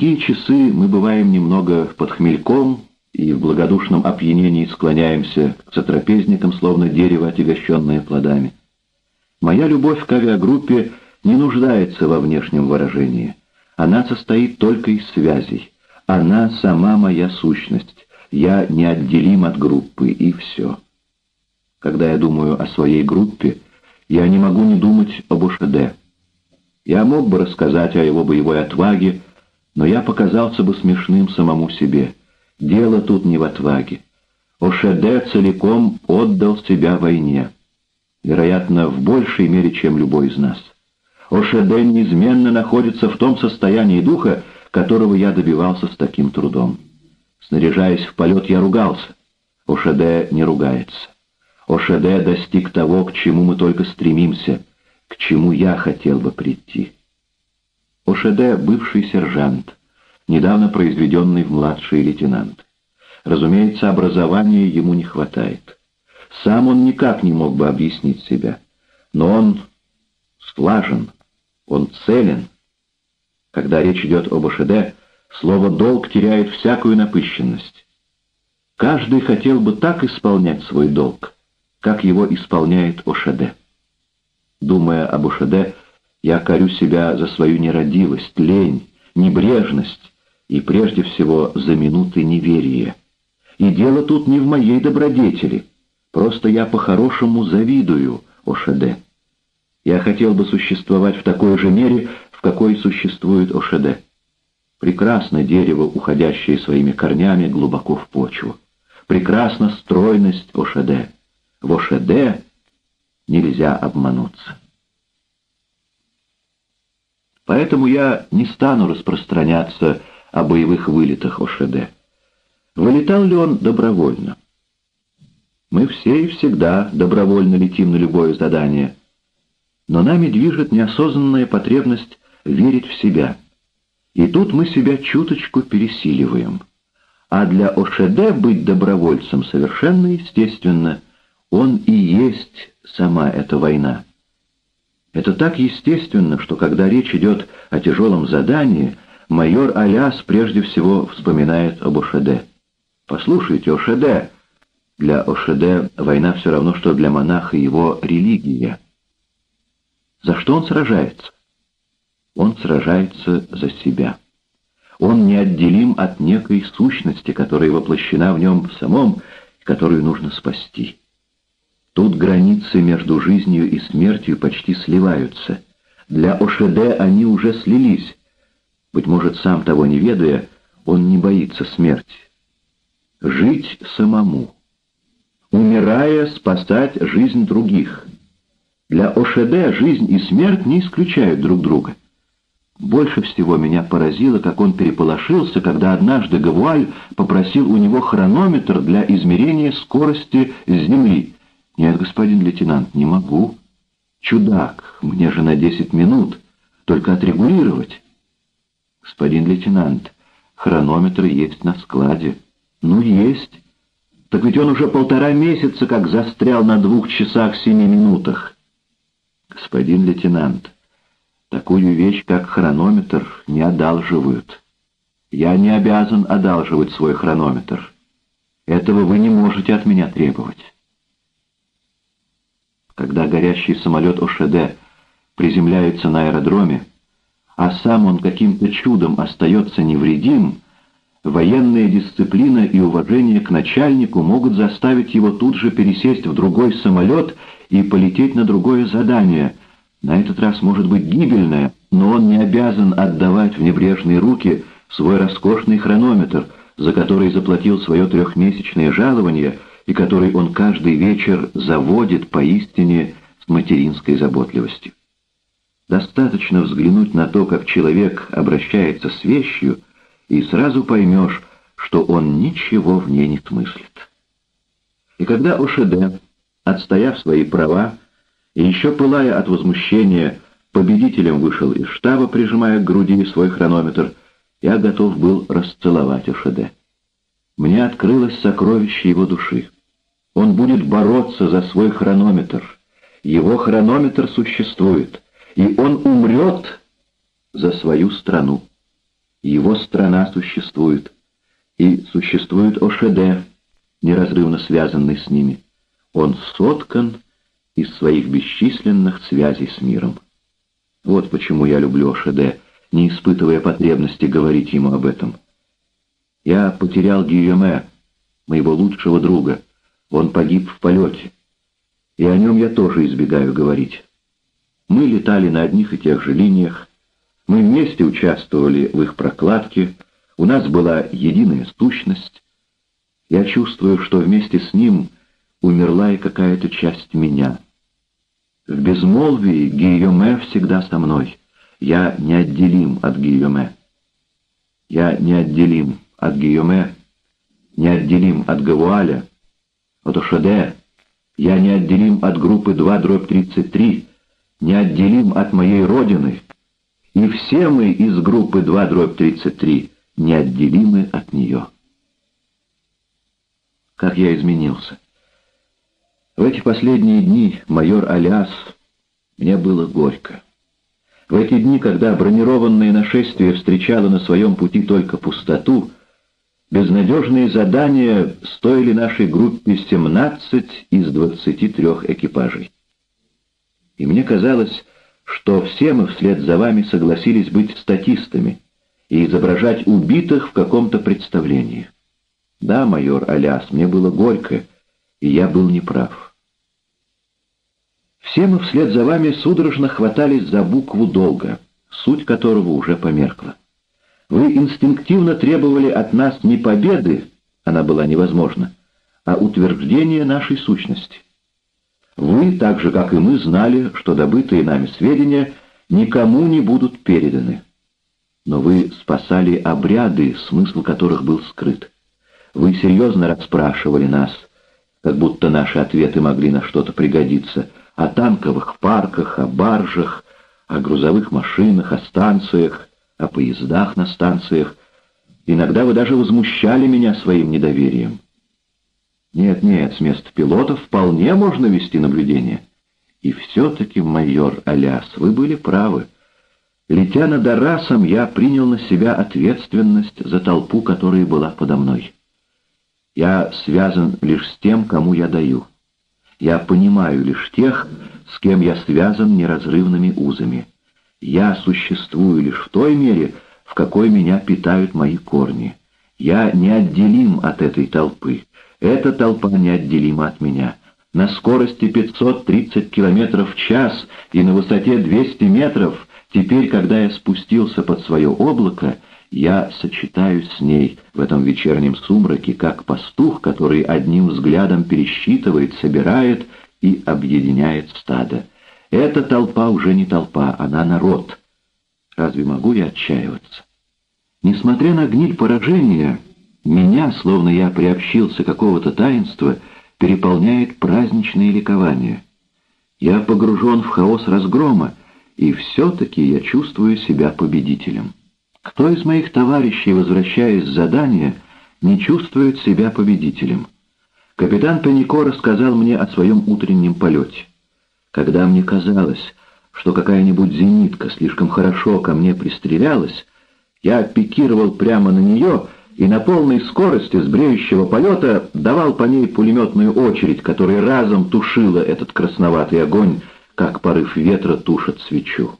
такие часы мы бываем немного под хмельком и в благодушном опьянении склоняемся к сотрапезникам, словно дерево, отягощенное плодами. Моя любовь к авиагруппе не нуждается во внешнем выражении. Она состоит только из связей. Она сама моя сущность. Я неотделим от группы, и все. Когда я думаю о своей группе, я не могу не думать об Ушеде. Я мог бы рассказать о его боевой отваге, но я показался бы смешным самому себе. Дело тут не в отваге. Ошеде целиком отдал себя войне. Вероятно, в большей мере, чем любой из нас. Ошеде неизменно находится в том состоянии духа, которого я добивался с таким трудом. Снаряжаясь в полет, я ругался. Ошеде не ругается. Ошеде достиг того, к чему мы только стремимся, к чему я хотел бы прийти. Ошеде — бывший сержант, недавно произведенный в младший лейтенант. Разумеется, образования ему не хватает. Сам он никак не мог бы объяснить себя. Но он слажен, он целен. Когда речь идет об Ошеде, слово «долг» теряет всякую напыщенность. Каждый хотел бы так исполнять свой долг, как его исполняет Ошеде. Думая об Ошеде, я корю себя за свою нерадивость, лень, небрежность и, прежде всего, за минуты неверия. И дело тут не в моей добродетели, просто я по-хорошему завидую Ошеде. Я хотел бы существовать в такой же мере, в какой существует Ошеде. Прекрасно дерево, уходящее своими корнями глубоко в почву. Прекрасна стройность Ошеде. В Ошеде нельзя обмануться. Поэтому я не стану распространяться о боевых вылетах Ошеде. Вылетал ли он добровольно? Мы все и всегда добровольно летим на любое задание. Но нами движет неосознанная потребность верить в себя. И тут мы себя чуточку пересиливаем. А для Ошеде быть добровольцем совершенно естественно. Он и есть сама эта война. Это так естественно, что когда речь идет о тяжелом задании, майор Аляс прежде всего вспоминает об Ошеде. «Послушайте, Ошеде!» Для Ошеде война все равно, что для монаха его религия. За что он сражается? Он сражается за себя. Он неотделим от некой сущности, которая воплощена в нем самом, которую нужно спасти. Тут границы между жизнью и смертью почти сливаются. Для Ошеде они уже слились. Быть может, сам того не ведая, он не боится смерти. Жить самому. Умирая, спасать жизнь других. Для Ошеде жизнь и смерть не исключают друг друга. Больше всего меня поразило, как он переполошился, когда однажды Гавуаль попросил у него хронометр для измерения скорости Земли. «Нет, господин лейтенант, не могу. Чудак, мне же на десять минут. Только отрегулировать». «Господин лейтенант, хронометр есть на складе». «Ну, есть. Так ведь он уже полтора месяца как застрял на двух часах семи минутах». «Господин лейтенант, такую вещь, как хронометр, не одалживают. Я не обязан одалживать свой хронометр. Этого вы не можете от меня требовать» когда горящий самолет ОШД приземляется на аэродроме, а сам он каким-то чудом остается невредим, военная дисциплина и уважение к начальнику могут заставить его тут же пересесть в другой самолет и полететь на другое задание. На этот раз может быть гибельное, но он не обязан отдавать в небрежные руки свой роскошный хронометр, за который заплатил свое трехмесячное жалование — и который он каждый вечер заводит поистине с материнской заботливостью. Достаточно взглянуть на то, как человек обращается с вещью, и сразу поймешь, что он ничего в ней не смыслит. И когда Ошеде, отстояв свои права, и еще пылая от возмущения, победителем вышел из штаба, прижимая к груди свой хронометр, я готов был расцеловать Ошеде. Мне открылось сокровище его души. Он будет бороться за свой хронометр. Его хронометр существует, и он умрет за свою страну. Его страна существует. И существует ОШД, неразрывно связанный с ними. Он соткан из своих бесчисленных связей с миром. Вот почему я люблю ОШД, не испытывая потребности говорить ему об этом. Я потерял Гийоме, моего лучшего друга. Он погиб в полете. И о нем я тоже избегаю говорить. Мы летали на одних и тех же линиях, мы вместе участвовали в их прокладке, у нас была единая сущность. Я чувствую, что вместе с ним умерла и какая-то часть меня. В безмолвии Гийоме всегда со мной. Я неотделим от Гийоме. Я неотделим от Гийоме, неотделим от Гавуаля, от Ошаде. Я неотделим от группы 2 дробь 33, неотделим от моей родины. И все мы из группы 2 дробь 33 неотделимы от нее. Как я изменился. В эти последние дни майор Аляс мне было горько. В эти дни, когда бронированное нашествие встречало на своем пути только пустоту, безнадежные задания стоили нашей группе 17 из 23 экипажей. И мне казалось, что все мы вслед за вами согласились быть статистами и изображать убитых в каком-то представлении. Да, майор Аляс, мне было горько, и я был неправ. Все мы вслед за вами судорожно хватались за букву долга, суть которого уже померкла. Вы инстинктивно требовали от нас не победы, она была невозможна, а утверждения нашей сущности. Вы, так же как и мы, знали, что добытые нами сведения никому не будут переданы. Но вы спасали обряды, смысл которых был скрыт. Вы серьезно расспрашивали нас, как будто наши ответы могли на что-то пригодиться — о танковых парках, о баржах, о грузовых машинах, о станциях, о поездах на станциях. Иногда вы даже возмущали меня своим недоверием. Нет, нет, с места пилотов вполне можно вести наблюдение. И все-таки, майор Аляс, вы были правы. Летя над Арасом, я принял на себя ответственность за толпу, которая была подо мной. Я связан лишь с тем, кому я даю. Я понимаю лишь тех, с кем я связан неразрывными узами. Я существую лишь в той мере, в какой меня питают мои корни. Я неотделим от этой толпы. Эта толпа неотделима от меня. На скорости 530 км в час и на высоте 200 метров, теперь, когда я спустился под свое облако, я сочетаюсь с ней в этом вечернем сумраке, как пастух, который одним взглядом пересчитывает, собирает и объединяет стадо. Эта толпа уже не толпа, она народ. Разве могу я отчаиваться? Несмотря на гниль поражения, меня, словно я приобщился какого-то таинства, переполняет праздничное ликование. Я погружен в хаос разгрома, и все-таки я чувствую себя победителем. Кто из моих товарищей, возвращаясь с задания, не чувствует себя победителем? Капитан Панико рассказал мне о своем утреннем полете. Когда мне казалось, что какая-нибудь зенитка слишком хорошо ко мне пристрелялась, я пикировал прямо на нее и на полной скорости с бреющего полета давал по ней пулеметную очередь, которая разом тушила этот красноватый огонь, как порыв ветра тушит свечу.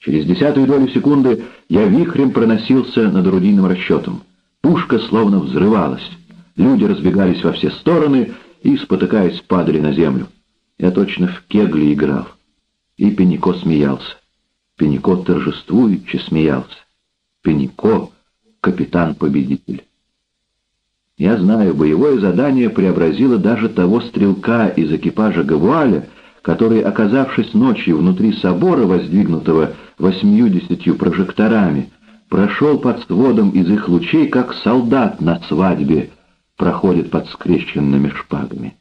Через десятую долю секунды я вихрем проносился над орудийным расчетом. Пушка словно взрывалась. Люди разбегались во все стороны и, спотыкаясь, падали на землю. Я точно в кегли играл. И Пенико смеялся. Пенико торжествующе смеялся. Пенико — капитан-победитель. Я знаю, боевое задание преобразило даже того стрелка из экипажа Гавуаля, который, оказавшись ночью внутри собора, воздвигнутого восьмью-десятью прожекторами, прошел под сводом из их лучей, как солдат на свадьбе проходит под скрещенными шпагами.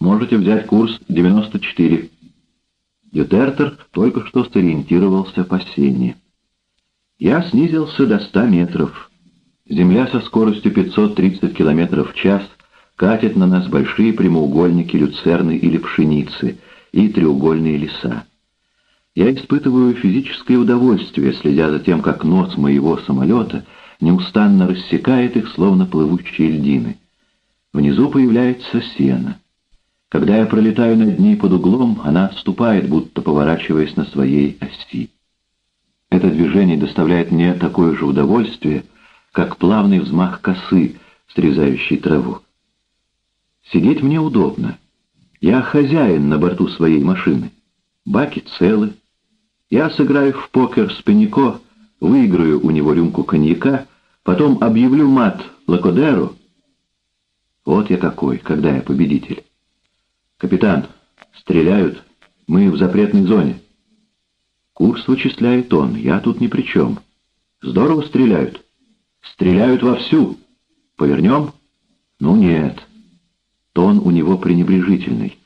Можете взять курс 94. Дютертер только что сориентировался по сене. Я снизился до 100 метров. Земля со скоростью 530 км в час катит на нас большие прямоугольники люцерны или пшеницы и треугольные леса. Я испытываю физическое удовольствие, следя за тем, как нос моего самолета неустанно рассекает их, словно плывущие льдины. Внизу появляется сено. Когда я пролетаю над ней под углом, она отступает, будто поворачиваясь на своей оси. Это движение доставляет мне такое же удовольствие, как плавный взмах косы, срезающей траву. Сидеть мне удобно. Я хозяин на борту своей машины. Баки целы. Я сыграю в покер с Пенико, выиграю у него рюмку коньяка, потом объявлю мат Лакодеру. Вот я какой, когда я победитель. Капитан, стреляют. Мы в запретной зоне. Курс вычисляет он, я тут ни при чем. Здорово стреляют. Стреляют вовсю. Повернем? Ну нет. Тон у него пренебрежительный.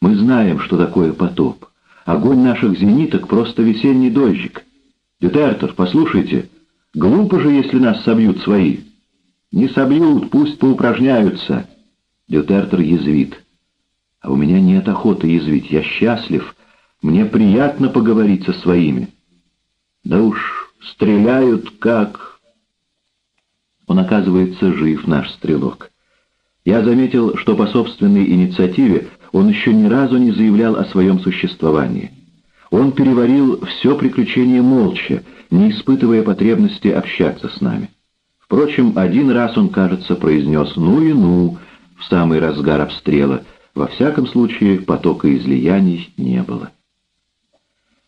Мы знаем, что такое потоп. Огонь наших зениток — просто весенний дождик. Дютертер, послушайте, глупо же, если нас собьют свои. Не собьют, пусть поупражняются. Дютертер язвит. А у меня нет охоты язвить, я счастлив. Мне приятно поговорить со своими. Да уж, стреляют как... Он, оказывается, жив, наш стрелок. Я заметил, что по собственной инициативе он еще ни разу не заявлял о своем существовании. Он переварил все приключение молча, не испытывая потребности общаться с нами. Впрочем, один раз он, кажется, произнес «ну и ну» в самый разгар обстрела. Во всяком случае, потока излияний не было.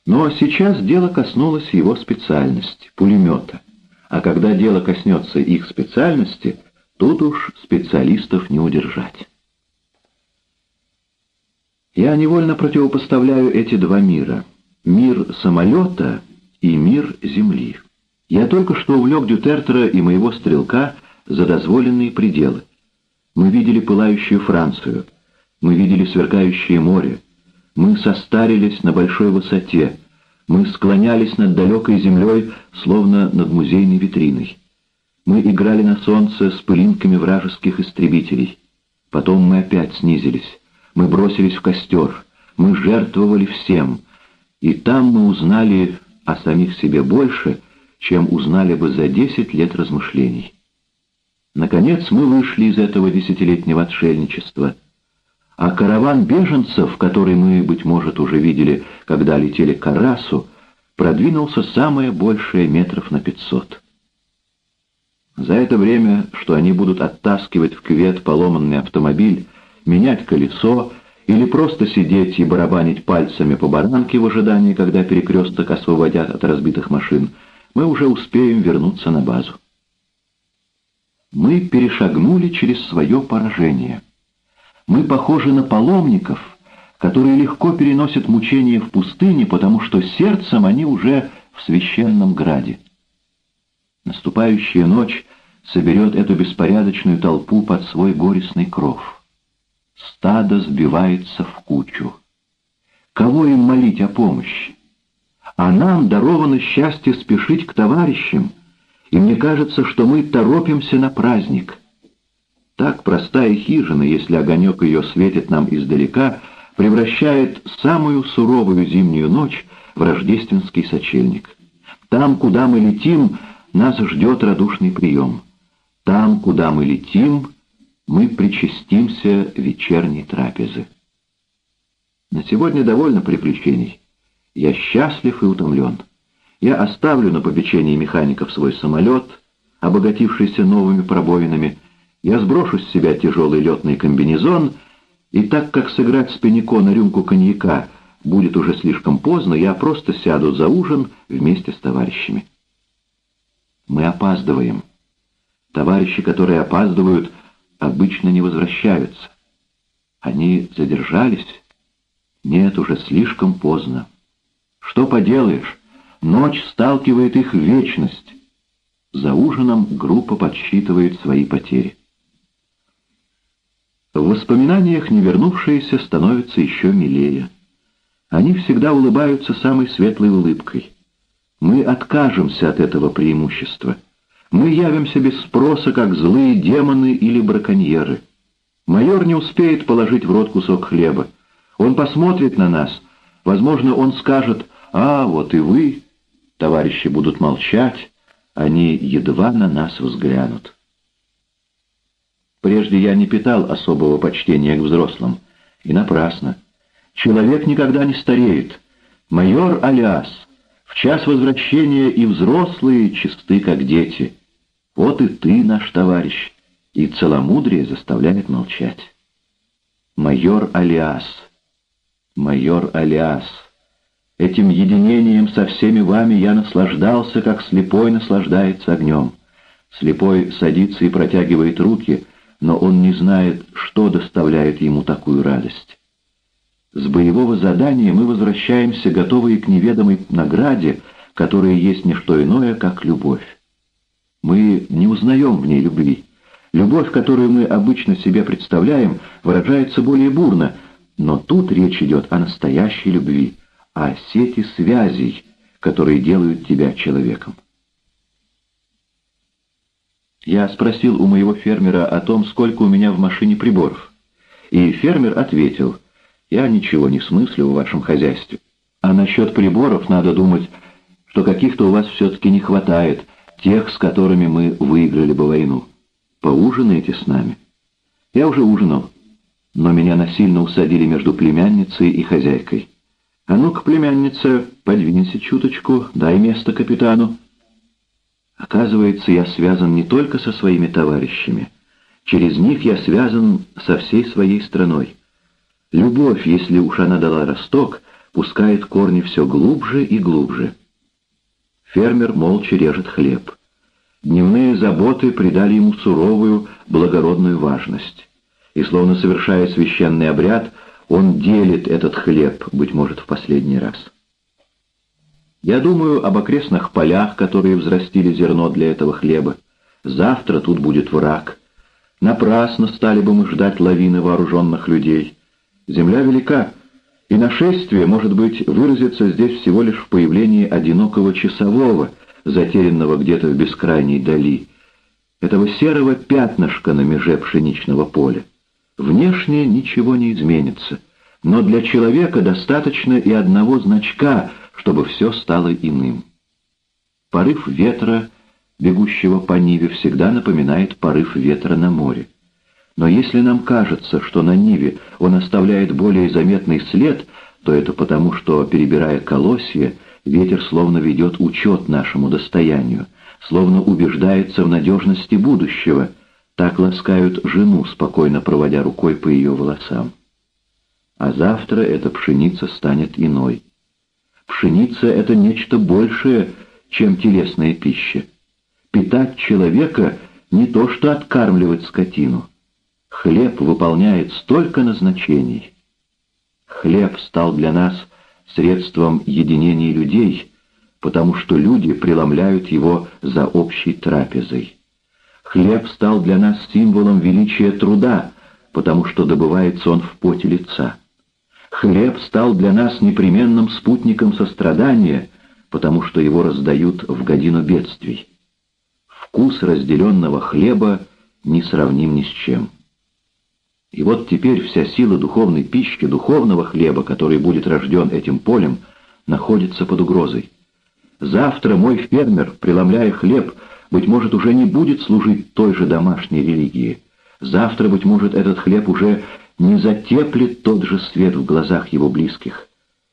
Но сейчас дело коснулось его специальности — пулемета. А когда дело коснется их специальности, тут уж специалистов не удержать. Я невольно противопоставляю эти два мира. Мир самолета и мир Земли. Я только что увлек Дютертера и моего стрелка за дозволенные пределы. Мы видели пылающую Францию, мы видели сверкающее море, мы состарились на большой высоте, мы склонялись над далекой землей, словно над музейной витриной. Мы играли на солнце с пылинками вражеских истребителей. Потом мы опять снизились. Мы бросились в костер, мы жертвовали всем, и там мы узнали о самих себе больше, чем узнали бы за десять лет размышлений. Наконец мы вышли из этого десятилетнего отшельничества, а караван беженцев, который мы, быть может, уже видели, когда летели к Карасу, продвинулся самое большее метров на пятьсот. За это время, что они будут оттаскивать в кювет поломанный автомобиль, менять колесо или просто сидеть и барабанить пальцами по баранке в ожидании, когда перекресток освободят от разбитых машин, мы уже успеем вернуться на базу. Мы перешагнули через свое поражение. Мы похожи на паломников, которые легко переносят мучения в пустыне, потому что сердцем они уже в священном граде. Наступающая ночь соберет эту беспорядочную толпу под свой горестный кров стадо сбивается в кучу. Кого им молить о помощи? А нам даровано счастье спешить к товарищам, и мне кажется, что мы торопимся на праздник. Так простая хижина, если огонек ее светит нам издалека, превращает самую суровую зимнюю ночь в рождественский сочельник. Там, куда мы летим, нас ждет радушный прием. Там, куда мы летим, мы причастимся вечерней трапезы. На сегодня довольно приключений. Я счастлив и утомлен. Я оставлю на попечении механиков свой самолет, обогатившийся новыми пробоинами. Я сброшу с себя тяжелый летный комбинезон, и так как сыграть с Пенико на рюмку коньяка будет уже слишком поздно, я просто сяду за ужин вместе с товарищами. Мы опаздываем. Товарищи, которые опаздывают, обычно не возвращаются. Они задержались? Нет, уже слишком поздно. Что поделаешь, ночь сталкивает их в вечность. За ужином группа подсчитывает свои потери. В воспоминаниях невернувшиеся становятся еще милее. Они всегда улыбаются самой светлой улыбкой. Мы откажемся от этого преимущества — мы явимся без спроса, как злые демоны или браконьеры. Майор не успеет положить в рот кусок хлеба. Он посмотрит на нас. Возможно, он скажет «А, вот и вы!» Товарищи будут молчать, они едва на нас взглянут. Прежде я не питал особого почтения к взрослым. И напрасно. Человек никогда не стареет. Майор Алиас, в час возвращения и взрослые чисты, как дети. Вот и ты, наш товарищ, и целомудрие заставляет молчать. Майор Алиас, майор Алиас. Этим единением со всеми вами я наслаждался, как слепой наслаждается огнем. Слепой садится и протягивает руки, но он не знает, что доставляет ему такую радость. С боевого задания мы возвращаемся, готовые к неведомой награде, которая есть не что иное, как любовь. Мы не узнаем в ней любви. Любовь, которую мы обычно себе представляем, выражается более бурно, но тут речь идет о настоящей любви, о сети связей, которые делают тебя человеком. Я спросил у моего фермера о том, сколько у меня в машине приборов. И фермер ответил, «Я ничего не смыслю в вашем хозяйстве. А насчет приборов надо думать, что каких-то у вас все-таки не хватает, тех, с которыми мы выиграли бы войну. Поужинаете с нами?» Я уже ужинал, но меня насильно усадили между племянницей и хозяйкой. «А ну-ка, племянница, подвинься чуточку, дай место капитану». Оказывается, я связан не только со своими товарищами. Через них я связан со всей своей страной. Любовь, если уж она дала росток, пускает корни все глубже и глубже. Фермер молча режет хлеб. Дневные заботы придали ему суровую, благородную важность. И, словно совершая священный обряд, он делит этот хлеб, быть может, в последний раз. Я думаю об окрестных полях, которые взрастили зерно для этого хлеба. Завтра тут будет враг. Напрасно стали бы мы ждать лавины вооруженных людей. Земля велика, и нашествие, может быть, выразится здесь всего лишь в появлении одинокого часового, затерянного где-то в бескрайней дали, этого серого пятнышка на меже пшеничного поля. Внешне ничего не изменится, но для человека достаточно и одного значка — чтобы все стало иным. Порыв ветра, бегущего по Ниве, всегда напоминает порыв ветра на море. Но если нам кажется, что на Ниве он оставляет более заметный след, то это потому, что, перебирая колосья, ветер словно ведет учет нашему достоянию, словно убеждается в надежности будущего, так ласкают жену, спокойно проводя рукой по ее волосам. А завтра эта пшеница станет иной. Пшеница — это нечто большее, чем телесная пища. Питать человека — не то что откармливать скотину. Хлеб выполняет столько назначений. Хлеб стал для нас средством единения людей, потому что люди преломляют его за общей трапезой. Хлеб стал для нас символом величия труда, потому что добывается он в поте лица. Хлеб стал для нас непременным спутником сострадания, потому что его раздают в годину бедствий. Вкус разделенного хлеба не сравним ни с чем. И вот теперь вся сила духовной пищи, духовного хлеба, который будет рожден этим полем, находится под угрозой. Завтра мой фермер, преломляя хлеб, быть может, уже не будет служить той же домашней религии. Завтра, быть может, этот хлеб уже не затеплит тот же свет в глазах его близких.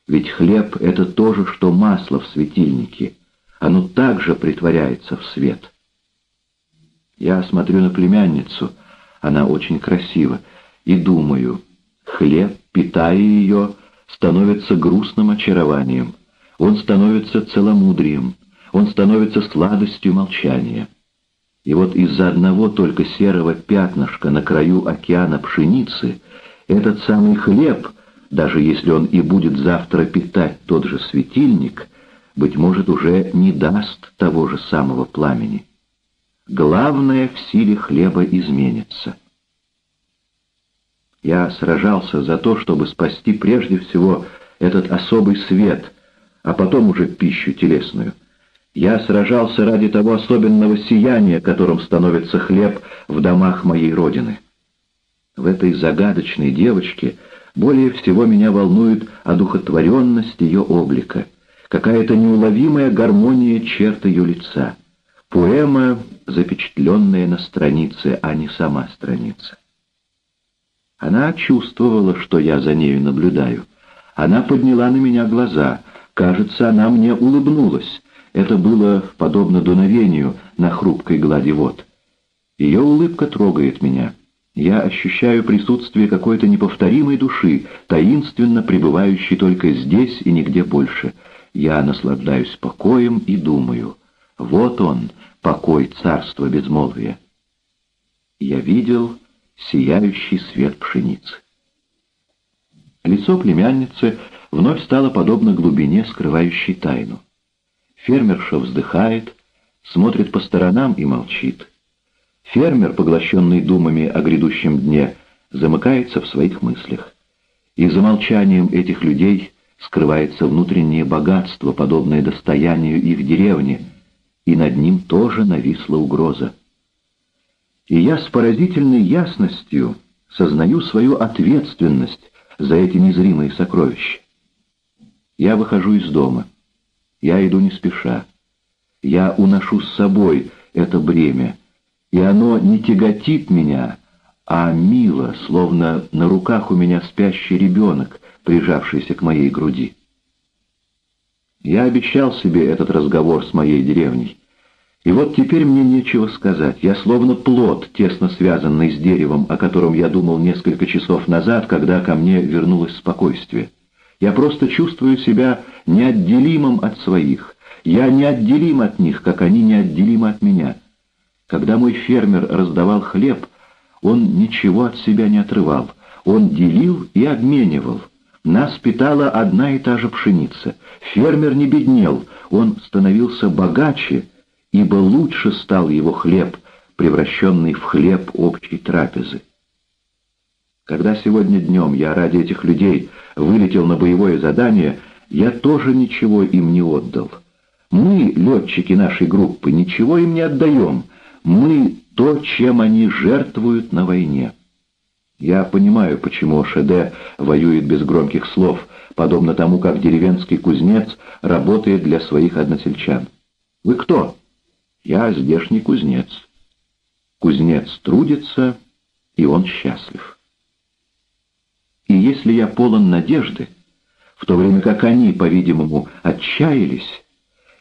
Ведь хлеб — это то же, что масло в светильнике. Оно также притворяется в свет. Я смотрю на племянницу, она очень красива, и думаю, хлеб, питая ее, становится грустным очарованием, он становится целомудрием, он становится сладостью молчания. И вот из-за одного только серого пятнышка на краю океана пшеницы этот самый хлеб, даже если он и будет завтра питать тот же светильник, быть может, уже не даст того же самого пламени. Главное в силе хлеба изменится. Я сражался за то, чтобы спасти прежде всего этот особый свет, а потом уже пищу телесную — я сражался ради того особенного сияния, которым становится хлеб в домах моей родины. В этой загадочной девочке более всего меня волнует одухотворенность ее облика. какая-то неуловимая гармония черт ее лица. Поэма, запечатленная на странице, а не сама страница. Она чувствовала, что я за нею наблюдаю. Она подняла на меня глаза. Кажется, она мне улыбнулась. Это было подобно дуновению на хрупкой глади вод. Ее улыбка трогает меня. Я ощущаю присутствие какой-то неповторимой души, таинственно пребывающей только здесь и нигде больше. Я наслаждаюсь покоем и думаю. Вот он, покой царства безмолвия. Я видел сияющий свет пшеницы. Лицо племянницы вновь стало подобно глубине, скрывающей тайну. Фермерша вздыхает, смотрит по сторонам и молчит. Фермер, поглощенный думами о грядущем дне, замыкается в своих мыслях. И за молчанием этих людей скрывается внутреннее богатство, подобное достоянию их деревни, и над ним тоже нависла угроза. И я с поразительной ясностью сознаю свою ответственность за эти незримые сокровища. Я выхожу из дома. Я иду не спеша. Я уношу с собой это бремя, и оно не тяготит меня, а мило, словно на руках у меня спящий ребенок, прижавшийся к моей груди. Я обещал себе этот разговор с моей деревней. И вот теперь мне нечего сказать. Я словно плод, тесно связанный с деревом, о котором я думал несколько часов назад, когда ко мне вернулось спокойствие. Я просто чувствую себя неотделимым от своих. Я неотделим от них, как они неотделимы от меня. Когда мой фермер раздавал хлеб, он ничего от себя не отрывал. Он делил и обменивал. Нас питала одна и та же пшеница. Фермер не беднел, он становился богаче, ибо лучше стал его хлеб, превращенный в хлеб общей трапезы. Когда сегодня днем я ради этих людей вылетел на боевое задание, я тоже ничего им не отдал. Мы, летчики нашей группы, ничего им не отдаем. Мы то, чем они жертвуют на войне. Я понимаю, почему ШД воюет без громких слов, подобно тому, как деревенский кузнец работает для своих односельчан. Вы кто? Я здешний кузнец. Кузнец трудится, и он счастлив. И если я полон надежды, в то время как они, по-видимому, отчаялись,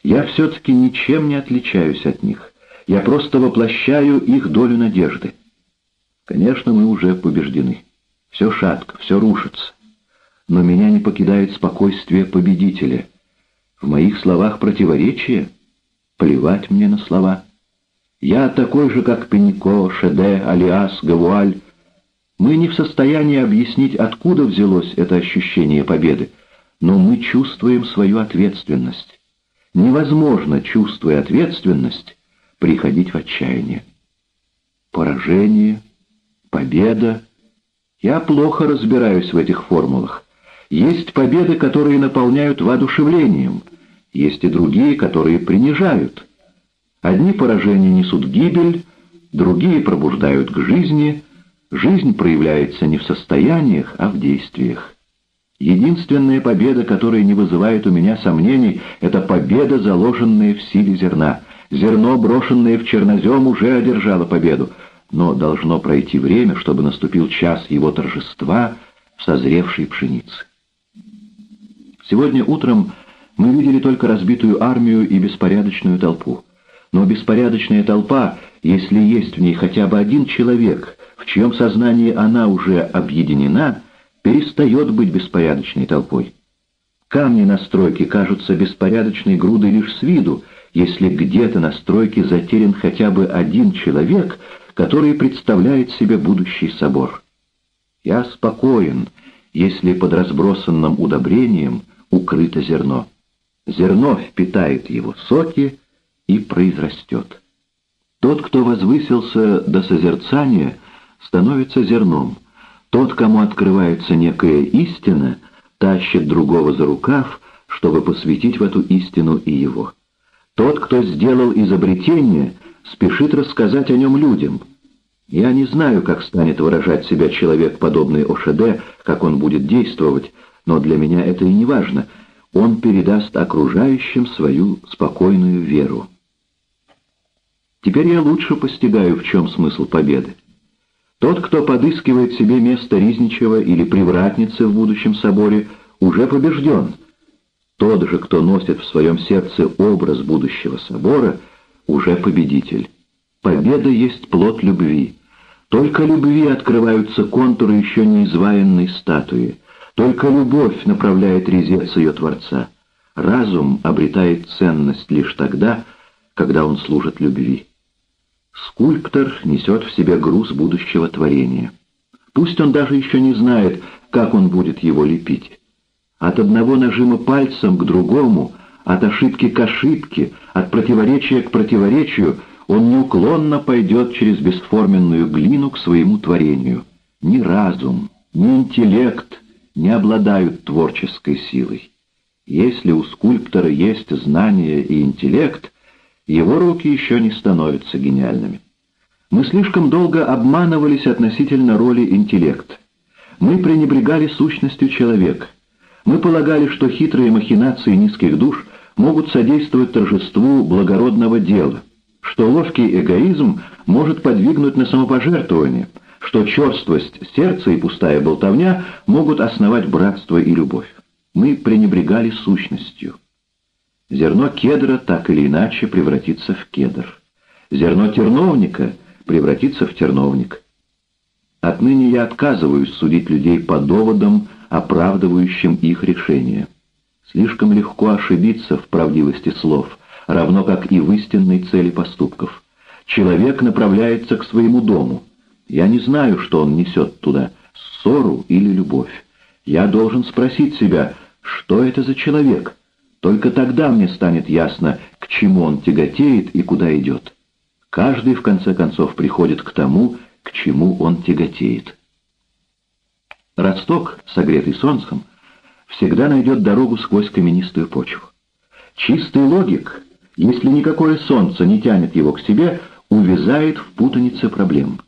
я все-таки ничем не отличаюсь от них. Я просто воплощаю их долю надежды. Конечно, мы уже побеждены. Все шатко, все рушится. Но меня не покидает спокойствие победителя. В моих словах противоречие — Плевать мне на слова. Я такой же, как Пенико, Шеде, Алиас, Гавуаль. Мы не в состоянии объяснить, откуда взялось это ощущение победы, но мы чувствуем свою ответственность. Невозможно, чувствуя ответственность, приходить в отчаяние. Поражение, победа. Я плохо разбираюсь в этих формулах. Есть победы, которые наполняют воодушевлением — есть и другие, которые принижают. Одни поражения несут гибель, другие пробуждают к жизни. Жизнь проявляется не в состояниях, а в действиях. Единственная победа, которая не вызывает у меня сомнений, это победа, заложенная в силе зерна. Зерно, брошенное в чернозем, уже одержало победу, но должно пройти время, чтобы наступил час его торжества в созревшей пшенице. Сегодня утром мы видели только разбитую армию и беспорядочную толпу. Но беспорядочная толпа, если есть в ней хотя бы один человек, в чьем сознании она уже объединена, перестает быть беспорядочной толпой. Камни на стройке кажутся беспорядочной грудой лишь с виду, если где-то на стройке затерян хотя бы один человек, который представляет себе будущий собор. Я спокоен, если под разбросанным удобрением укрыто зерно. Зерно впитает его соки и произрастет. Тот, кто возвысился до созерцания, становится зерном. Тот, кому открывается некая истина, тащит другого за рукав, чтобы посвятить в эту истину и его. Тот, кто сделал изобретение, спешит рассказать о нем людям. Я не знаю, как станет выражать себя человек, подобный Ошеде, как он будет действовать, но для меня это и не важно — он передаст окружающим свою спокойную веру. Теперь я лучше постигаю, в чем смысл победы. Тот, кто подыскивает себе место Ризничева или привратницы в будущем соборе, уже побежден. Тот же, кто носит в своем сердце образ будущего собора, уже победитель. Победа есть плод любви. Только любви открываются контуры еще не изваянной статуи. Только любовь направляет резец ее Творца. Разум обретает ценность лишь тогда, когда он служит любви. Скульптор несет в себе груз будущего творения. Пусть он даже еще не знает, как он будет его лепить. От одного нажима пальцем к другому, от ошибки к ошибке, от противоречия к противоречию он неуклонно пойдет через бесформенную глину к своему творению. Ни разум, ни интеллект не обладают творческой силой. Если у скульптора есть знание и интеллект, его руки еще не становятся гениальными. Мы слишком долго обманывались относительно роли интеллекта. Мы пренебрегали сущностью человека. Мы полагали, что хитрые махинации низких душ могут содействовать торжеству благородного дела, что ловкий эгоизм может подвигнуть на самопожертвование, что черствость сердца и пустая болтовня могут основать братство и любовь. Мы пренебрегали сущностью. Зерно кедра так или иначе превратится в кедр. Зерно терновника превратится в терновник. Отныне я отказываюсь судить людей по доводам, оправдывающим их решение. Слишком легко ошибиться в правдивости слов, равно как и в истинной цели поступков. Человек направляется к своему дому. Я не знаю, что он несет туда, ссору или любовь. Я должен спросить себя, что это за человек. Только тогда мне станет ясно, к чему он тяготеет и куда идет. Каждый, в конце концов, приходит к тому, к чему он тяготеет. Росток, согретый солнцем, всегда найдет дорогу сквозь каменистую почву. Чистый логик, если никакое солнце не тянет его к себе, увязает в путанице проблем.